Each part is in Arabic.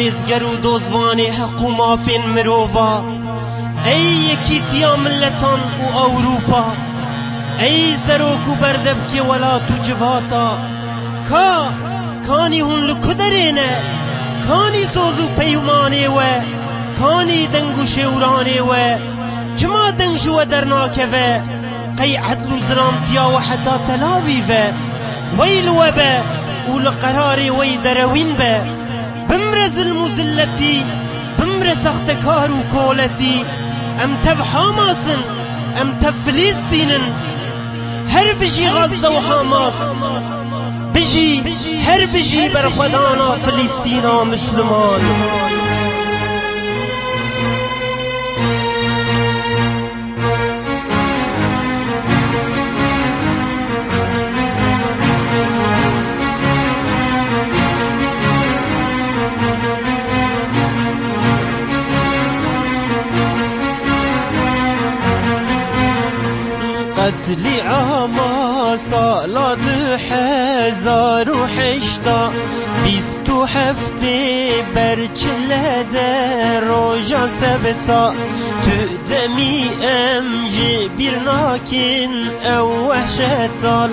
پارێزگەر و دۆزوانێ هەق و مافێن مرۆڤ ئەی یەکیتیا ملەتان و ئەوروپا ئەی زەرۆک و بەردەبکێ وەلات و جڤاتە کا کانی هون لە کو دەرێنە کانی سۆز و پەیمانێوە کانی دەنگ و شێورانێوە چما دەنگژوە دەرناکەوە قەی عەدل و. زرامتیاوە حەتا تەلاویڤە وەی لوەبە و لە قەرارێ وەی دەرەوین بە بمرە زلم و زلەتی بمرە سەختەکار و کۆلەتی ئەم تەب حاماسن ئەم تەب فلیستینن هەر بژی غەزە و حاماس بژی هەر بژی بەرخەدانا فلیستینا مسلمان. قتل عاما سال دو هزار و هشتا بیست و هفته برچله در سبتا. تو ام جبیر ناکن أو وحشتال.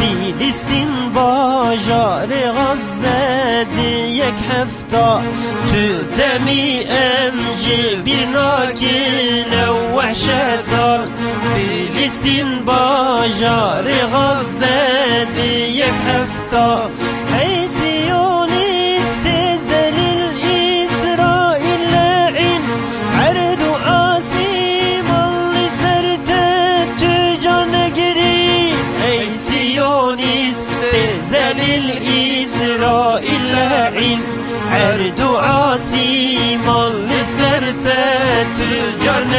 فلسطین باجار غزه یک هفتا. تو ام جبیر ناکن أو وحشتال. فلسطین باجار غزه دی یک هفتا. ای سیونیست زلیل اسرائیل لعین عرض و عاصی مال سرت تجان گری ای سیونیست زلیل اسرائیل لعین عرض و عاصی مال سرت تجان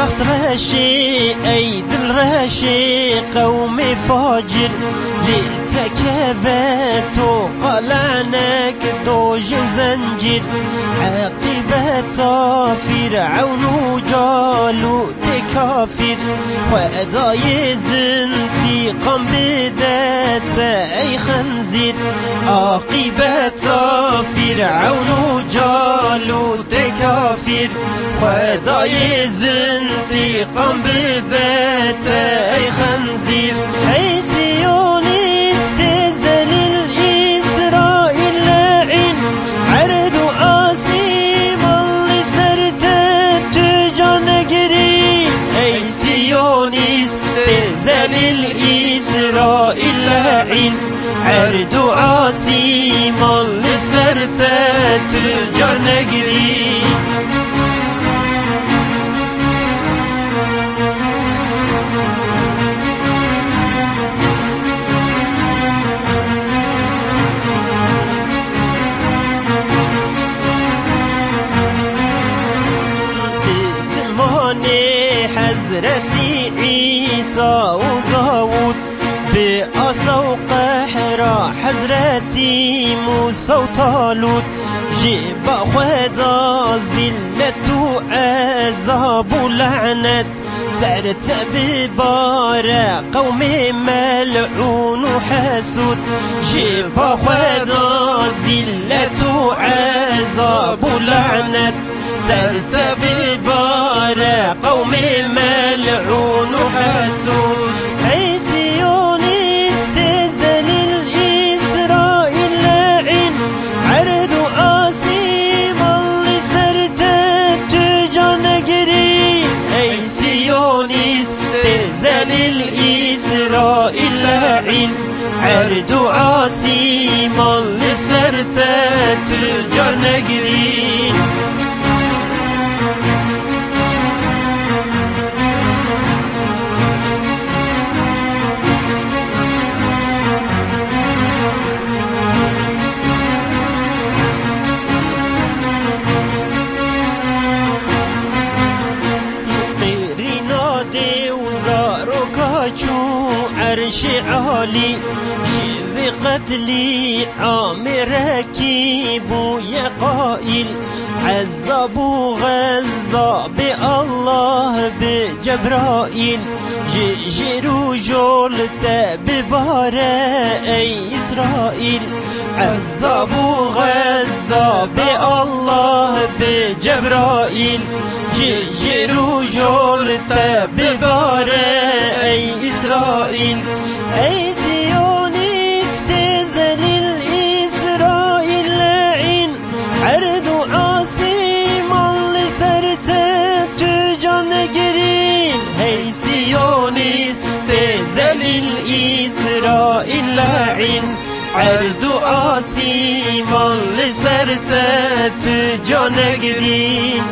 بخت رشي أي دل رشي قوم فاجر. لتكذت قلعنك دوج زنجر عاقبة فرعون كافر وأداي زنتقام بدات أي خنزير. عاقبة فرعون وجالوت كافر وأداي زنتقام بدات أي خنزير. أي سيونيست سيونيست زليل إسرائيل لعين عرض عاصم اللي سرت تجان قري زمان حضرت عیسی و داود به آسا و قهرا حضرت موسی و طالوت جبا خدا زلت و عذاب و لعنت. سرت ببار قوم ملعون حسود خدا زلت و عذاب و لعنت. سرت ببار قوم ملعون اسرائیل لعین عرض و عاصم اللي سرت كاچو عرش عالي شذ قتلي عامركي بويا قائل. عز غزة بالله بجبرائيل. جيجرو جولت ببارة أي إسرائيل. عز غزة بالله بجبرائيل جيرو جولت ببارة أي إسرائيل أي سيونيست زليل إسرائيل لعين عرض عاصم لسرت تجان جرين هي سيونيست زليل إسرائيل لعين عرض عاصم لسرت تجان جرين